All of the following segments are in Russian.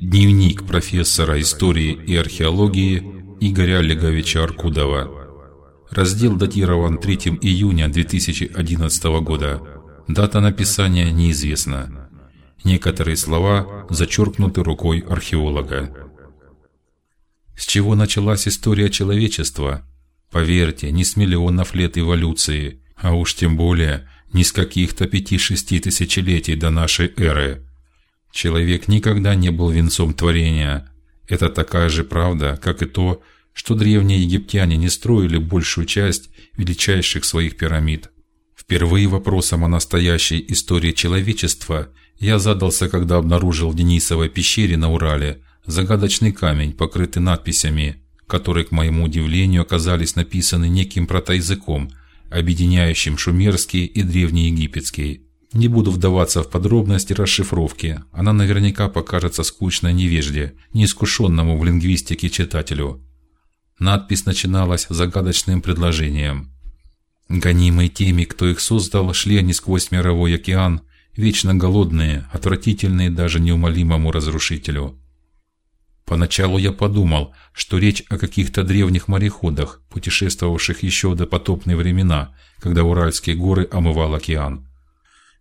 Дневник профессора истории и археологии Игоря Олеговича Аркудова. Раздел датирован 3 июня 2011 года. Дата написания неизвестна. Некоторые слова зачеркнуты рукой археолога. С чего началась история человечества? Поверьте, не с миллионов лет эволюции, а уж тем более не с каких-то пяти-шести тысячелетий до нашей эры. Человек никогда не был венцом творения. Это такая же правда, как и то, что древние египтяне не строили большую часть величайших своих пирамид. Впервые вопросом о настоящей истории человечества я задался, когда обнаружил в Денисовой пещере на Урале загадочный камень, покрытый надписями, которые, к моему удивлению, оказались написаны неким протоязыком, объединяющим шумерский и древнеегипетский. Не буду вдаваться в подробности расшифровки. Она наверняка покажется скучной невежде, неискушенному в лингвистике читателю. Надпись начиналась загадочным предложением: Гонимые теми, кто их создал, шли они сквозь мировой океан, вечно голодные, отвратительные даже неумолимому разрушителю. Поначалу я подумал, что речь о каких-то древних мореходах, путешествовавших еще до потопные времена, когда Уральские горы омывал океан.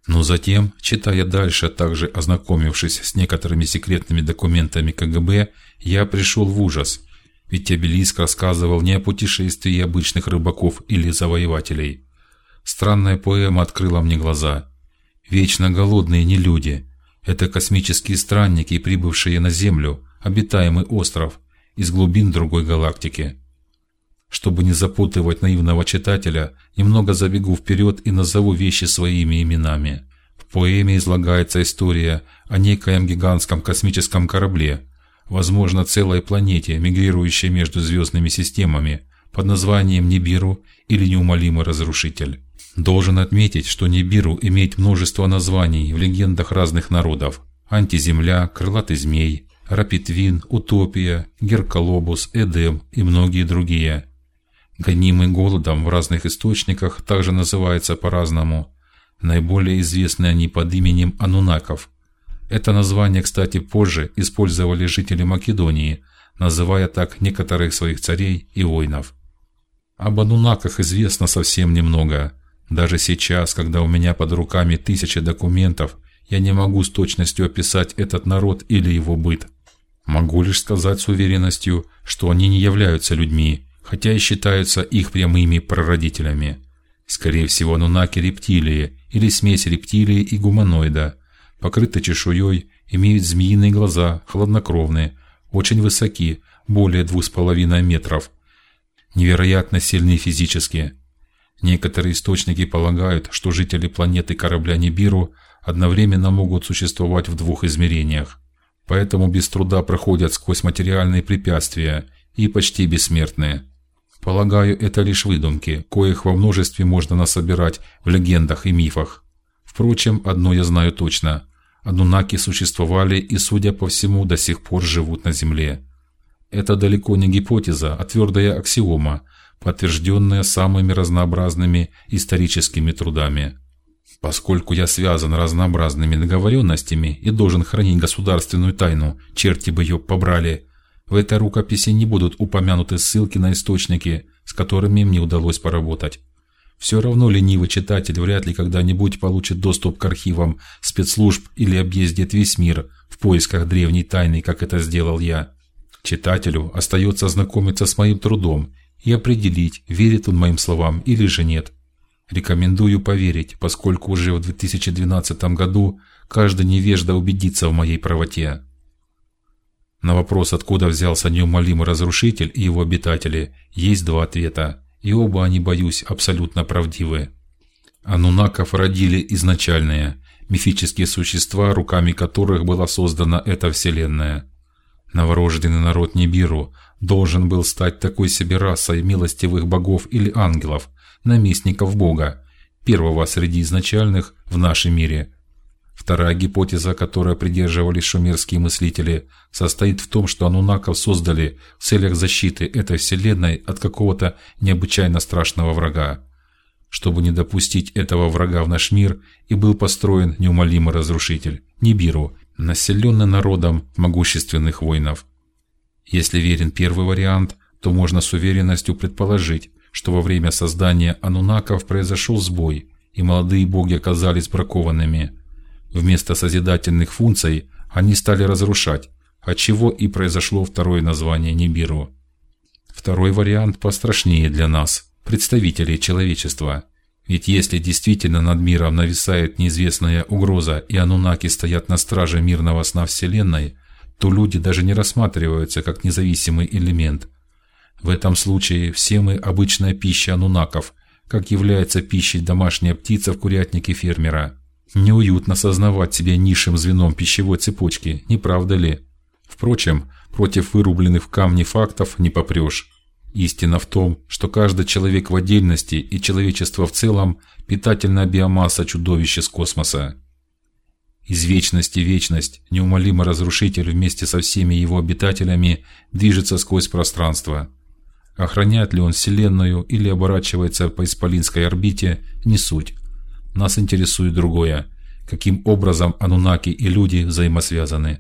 Но затем, читая дальше, также ознакомившись с некоторыми секретными документами КГБ, я пришел в ужас. Ведь обелиск рассказывал не о путешествии обычных рыбаков или завоевателей. Странная поэма открыла мне глаза. Вечно голодные не люди, это космические странники, прибывшие на Землю, обитаемый остров из глубин другой галактики. Чтобы не запутывать наивного читателя, немного забегу вперед и назову вещи своими именами. В поэме излагается история о некоем гигантском космическом корабле, возможно, целой планете, мигрирующей между звездными системами, под названием Нибиру или неумолимый разрушитель. Должен отметить, что Нибиру имеет множество названий в легендах разных народов: антиземля, крылатый змей, Рапитвин, Утопия, Геркалобус, Эдем и многие другие. Гонимый голодом в разных источниках также называется по-разному. Наиболее известны они под именем Анунаков. Это название, кстати, позже использовали жители Македонии, называя так некоторых своих царей и воинов. Об Анунаках известно совсем немного. Даже сейчас, когда у меня под руками тысячи документов, я не могу с точностью описать этот народ или его быт. Могу лишь сказать с уверенностью, что они не являются людьми, хотя и считаются их прямыми прародителями. Скорее всего, анунаки рептилии или смесь рептилии и гуманоида, покрыты чешуей, имеют змеиные глаза, хладнокровные, очень высоки, более двух с половиной метров, невероятно сильны физически. Некоторые источники полагают, что жители планеты корабля Нибиру одновременно могут существовать в двух измерениях, поэтому без труда проходят сквозь материальные препятствия и почти бессмертные. Полагаю, это лишь выдумки, коих во множестве можно насобирать в легендах и мифах. Впрочем, одно я знаю точно: анунаки существовали и, судя по всему, до сих пор живут на Земле. Это далеко не гипотеза, а твердая аксиома, подтвержденная самыми разнообразными историческими трудами. Поскольку я связан разнообразными договоренностями и должен хранить государственную тайну, черти бы ее побрали, в этой рукописи не будут упомянуты ссылки на источники, с которыми мне удалось поработать. Все равно ленивый читатель вряд ли когда-нибудь получит доступ к архивам спецслужб или объездит весь мир в поисках древней тайны, как это сделал я. Читателю остается ознакомиться с моим трудом и определить, верит он моим словам или же нет. Рекомендую поверить, поскольку уже в 2012 году каждый невежда убедится в моей правоте. На вопрос, откуда взялся неумолимый разрушитель и его обитатели, есть два ответа, и оба они, боюсь, абсолютно правдивы. Анунаков родили изначальные мифические существа, руками которых была создана эта вселенная. Новорожденный народ Нибиру должен был стать такой себе расой милостивых богов или ангелов, наместников Бога, первого среди изначальных в нашем мире, Вторая гипотеза, которой придерживались шумерские мыслители, состоит в том, что анунаков создали в целях защиты этой вселенной от какого-то необычайно страшного врага. Чтобы не допустить этого врага в наш мир, и был построен неумолимый разрушитель Нибиру, населенный народом могущественных воинов. Если верен первый вариант, то можно с уверенностью предположить, что во время создания анунаков произошел сбой, и молодые боги оказались бракованными. Вместо созидательных функций они стали разрушать, от чего и произошло второе название Нибиру. Второй вариант пострашнее для нас, представителей человечества. Ведь если действительно над миром нависает неизвестная угроза и анунаки стоят на страже мирного сна Вселенной, то люди даже не рассматриваются как независимый элемент. В этом случае все мы обычная пища анунаков, как является пищей домашняя птица в курятнике фермера. Неуютно сознавать себя низшим звеном пищевой цепочки, не правда ли? Впрочем, против вырубленных в камне фактов не попрешь. Истина в том, что каждый человек в отдельности и человечество в целом питательная биомасса чудовища с космоса. Из вечности вечность неумолимо разрушитель вместе со всеми его обитателями движется сквозь пространство. Охраняет ли он вселенную или оборачивается по исполинской орбите, не суть. Нас интересует другое: каким образом анунаки и люди взаимосвязаны.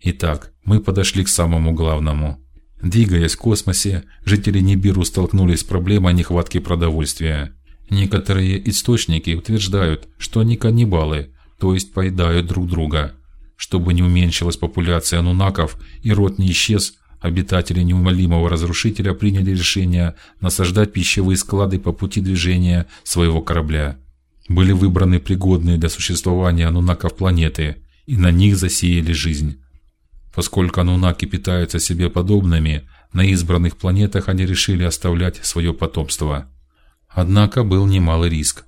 Итак, мы подошли к самому главному. Двигаясь в космосе, жители Нибиру столкнулись с проблемой нехватки продовольствия. Некоторые источники утверждают, что они каннибалы, то есть поедают друг друга. Чтобы не уменьшилась популяция анунаков и род не исчез, обитатели неумолимого разрушителя приняли решение насаждать пищевые склады по пути движения своего корабля. Были выбраны пригодные для существования анунаков планеты, и на них засеяли жизнь. Поскольку анунаки питаются себе подобными, на избранных планетах они решили оставлять свое потомство. Однако был немалый риск.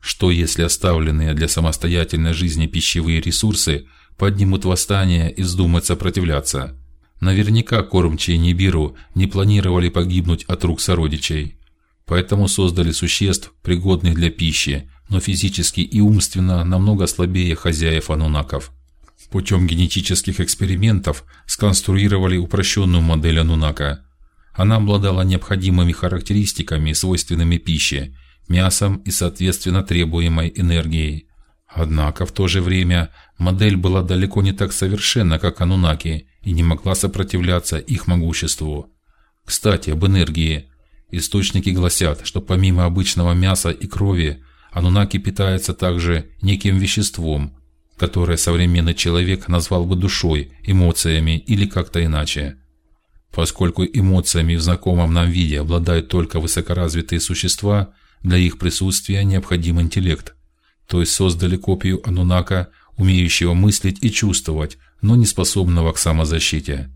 Что если оставленные для самостоятельной жизни пищевые ресурсы поднимут восстание и вздумают сопротивляться? Наверняка кормчие Нибиру не планировали погибнуть от рук сородичей, поэтому создали существ, пригодных для пищи, но физически и умственно намного слабее хозяев анунаков. Путем генетических экспериментов сконструировали упрощенную модель Анунака. Она обладала необходимыми характеристиками, свойственными пище, мясом и соответственно требуемой энергией. Однако в то же время модель была далеко не так совершенна, как Анунаки, и не могла сопротивляться их могуществу. Кстати, об энергии. Источники гласят, что помимо обычного мяса и крови, Анунаки питаются также неким веществом, которое современный человек назвал бы душой, эмоциями или как-то иначе. Поскольку эмоциями в знакомом нам виде обладают только высокоразвитые существа, для их присутствия необходим интеллект. То есть создали копию Анунака, умеющего мыслить и чувствовать, но не способного к самозащите.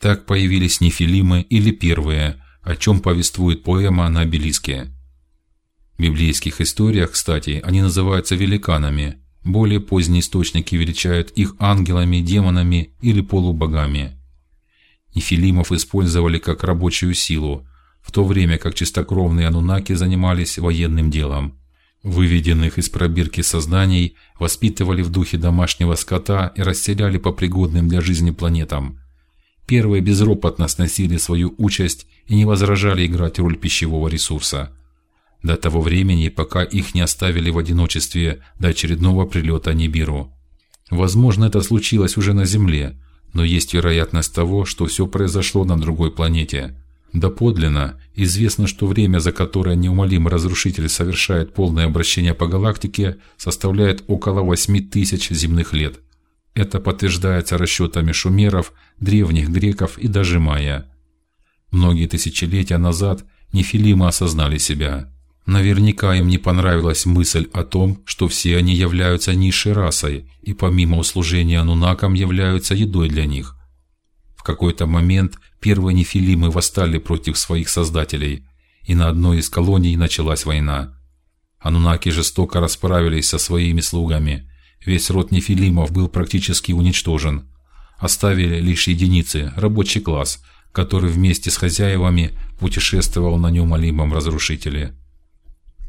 Так появились нефилимы или первые, о чем повествует поэма на обелиске. В библейских историях, кстати, они называются великанами, более поздние источники величают их ангелами, демонами или полубогами. Нефилимов использовали как рабочую силу, в то время как чистокровные анунаки занимались военным делом. Выведенных из пробирки созданий воспитывали в духе домашнего скота и расселяли по пригодным для жизни планетам. Первые безропотно сносили свою участь и не возражали играть роль пищевого ресурса до того времени, пока их не оставили в одиночестве до очередного прилета Нибиру. Возможно, это случилось уже на Земле, но есть вероятность того, что все произошло на другой планете. Доподлинно известно, что время, за которое неумолимый разрушитель совершает полное обращение по галактике, составляет около восьми тысяч земных лет. Это подтверждается расчетами шумеров, древних греков и даже майя. Многие тысячелетия назад нефилимы осознали себя. Наверняка им не понравилась мысль о том, что все они являются низшей расой и помимо услужения анунакам являются едой для них. В какой-то момент первые нефилимы восстали против своих создателей, и на одной из колоний началась война. Анунаки жестоко расправились со своими слугами. Весь род нефилимов был практически уничтожен. Оставили лишь единицы, рабочий класс, который вместе с хозяевами путешествовал на неумолимом разрушителе.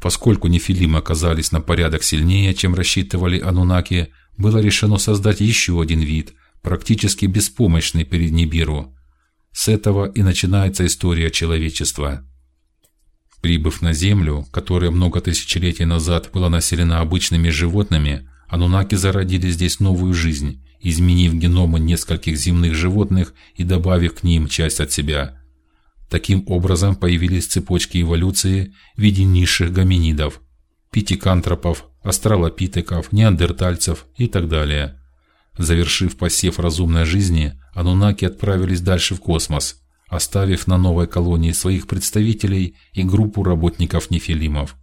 Поскольку нефилимы оказались на порядок сильнее, чем рассчитывали анунаки, было решено создать еще один вид, практически беспомощный перед Нибиру. С этого и начинается история человечества. Прибыв на Землю, которая много тысячелетий назад была населена обычными животными, анунаки зародили здесь новую жизнь изменив геномы нескольких земных животных и добавив к ним часть от себя. Таким образом появились цепочки эволюции в виде низших гоминидов, пятикантропов, астралопитеков, неандертальцев и так далее. Завершив посев разумной жизни, анунаки отправились дальше в космос, оставив на новой колонии своих представителей и группу работников нефилимов.